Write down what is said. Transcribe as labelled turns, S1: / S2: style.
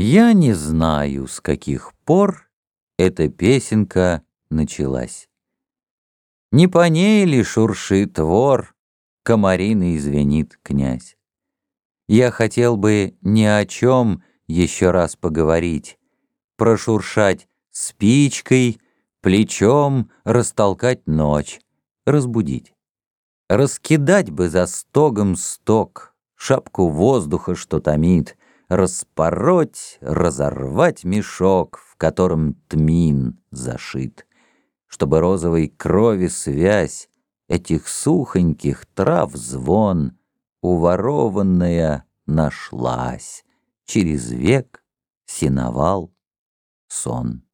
S1: Я не знаю, с каких пор эта песенка началась. Не по ней ли шуршит вор, комариный звенит князь. Я хотел бы ни о чем еще раз поговорить, прошуршать спичкой, плечом, растолкать ночь, разбудить. Раскидать бы за стогом сток, шапку воздуха, что томит, распороть, разорвать мешок, в котором тмин зашит, чтобы розовой крови связь этих сухоньких трав звон, уворованная нашлась через век синовал сон.